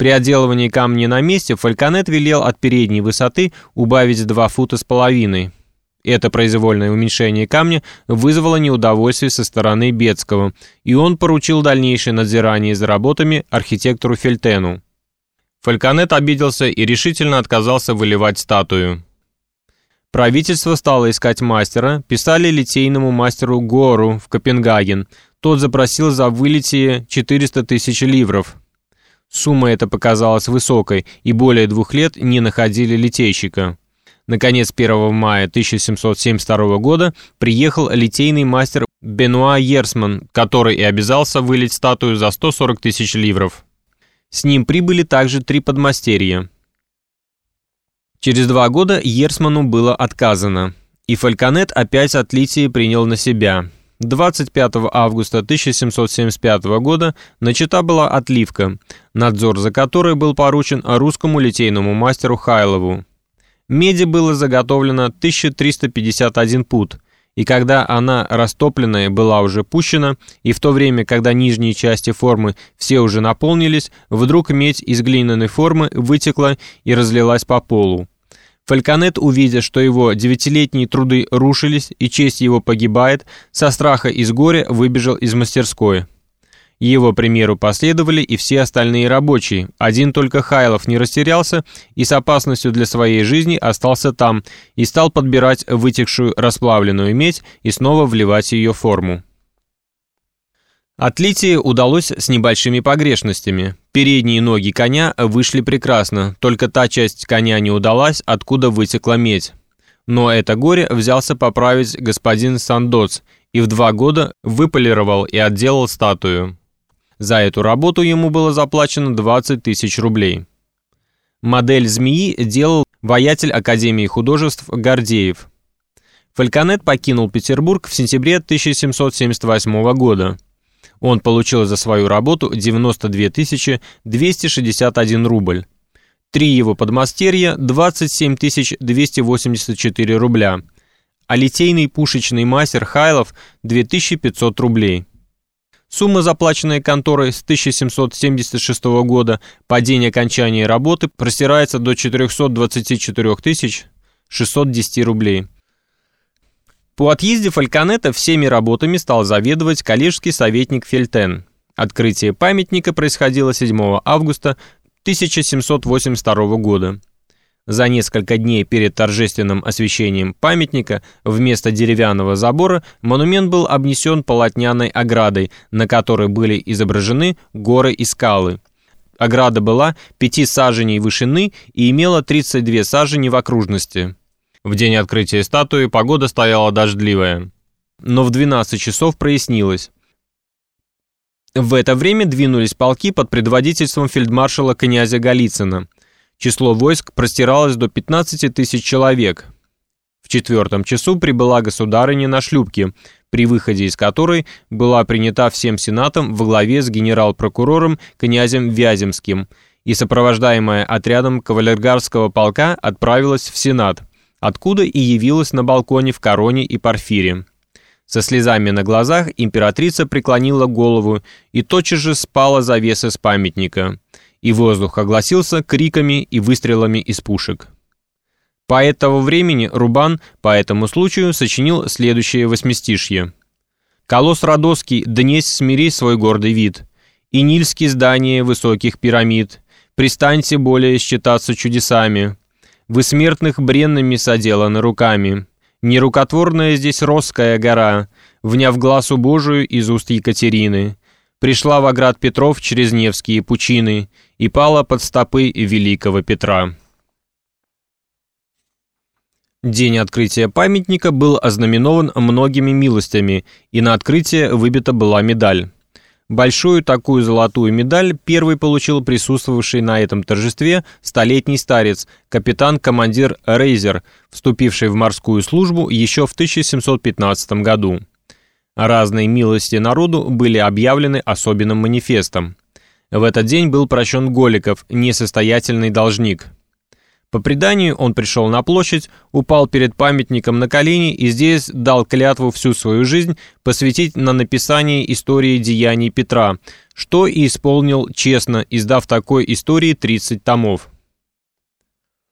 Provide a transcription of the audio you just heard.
При отделывании камня на месте Фальконет велел от передней высоты убавить 2 фута с половиной. Это произвольное уменьшение камня вызвало неудовольствие со стороны Бецкого, и он поручил дальнейшее надзирание за работами архитектору Фельтену. Фальконет обиделся и решительно отказался выливать статую. Правительство стало искать мастера, писали литейному мастеру Гору в Копенгаген. Тот запросил за вылитие 400 тысяч ливров. Сумма эта показалась высокой, и более двух лет не находили литейщика. Наконец, 1 мая 1772 года приехал литейный мастер Бенуа Ерсман, который и обязался вылить статую за 140 тысяч ливров. С ним прибыли также три подмастерья. Через два года Ерсману было отказано, и Фальконет опять отлитие принял на себя. 25 августа 1775 года начата была отливка, надзор за которой был поручен русскому литейному мастеру Хайлову. Меди было заготовлено 1351 пут, и когда она растопленная была уже пущена, и в то время, когда нижние части формы все уже наполнились, вдруг медь из глиняной формы вытекла и разлилась по полу. Фальконет, увидя, что его девятилетние труды рушились и честь его погибает, со страха и с горя выбежал из мастерской. Его примеру последовали и все остальные рабочие. Один только Хайлов не растерялся и с опасностью для своей жизни остался там и стал подбирать вытекшую расплавленную медь и снова вливать ее форму. Отлитие удалось с небольшими погрешностями. Передние ноги коня вышли прекрасно, только та часть коня не удалась, откуда вытекла медь. Но это горе взялся поправить господин Сандоц и в два года выполировал и отделал статую. За эту работу ему было заплачено 20 тысяч рублей. Модель змеи делал воятель Академии художеств Гордеев. Фальконет покинул Петербург в сентябре 1778 года. Он получил за свою работу 92 261 рубль. Три его подмастерья – 27 284 рубля, а литейный пушечный мастер Хайлов – 2500 рублей. Сумма, заплаченная конторой с 1776 года по день окончания работы, простирается до 424 610 рублей. По отъезде Фальконета всеми работами стал заведовать коллежский советник Фельтен. Открытие памятника происходило 7 августа 1782 года. За несколько дней перед торжественным освящением памятника вместо деревянного забора монумент был обнесен полотняной оградой, на которой были изображены горы и скалы. Ограда была 5 саженей вышины и имела 32 сажени в окружности. В день открытия статуи погода стояла дождливая. Но в 12 часов прояснилось. В это время двинулись полки под предводительством фельдмаршала князя Голицына – Число войск простиралось до 15 тысяч человек. В четвертом часу прибыла государыня на шлюпке, при выходе из которой была принята всем сенатом во главе с генерал-прокурором князем Вяземским и сопровождаемая отрядом кавалергарского полка отправилась в сенат, откуда и явилась на балконе в короне и парфире. Со слезами на глазах императрица преклонила голову и тотчас же спала завеса с памятника – и воздух огласился криками и выстрелами из пушек. По этого времени Рубан по этому случаю сочинил следующее восьмистишье. «Колосс Родоский, днесь смири свой гордый вид, и нильские здания высоких пирамид, пристаньте более считаться чудесами, вы смертных бренными соделаны руками, нерукотворная здесь Росская гора, вняв глазу Божию из уст Екатерины, пришла в оград Петров через Невские пучины и пала под стопы великого Петра. День открытия памятника был ознаменован многими милостями, и на открытие выбита была медаль. Большую такую золотую медаль первый получил присутствовавший на этом торжестве столетний старец, капитан-командир Рейзер, вступивший в морскую службу еще в 1715 году. Разные милости народу были объявлены особенным манифестом. В этот день был прощен Голиков, несостоятельный должник. По преданию, он пришел на площадь, упал перед памятником на колени и здесь дал клятву всю свою жизнь посвятить на написание истории деяний Петра, что и исполнил честно, издав такой истории 30 томов.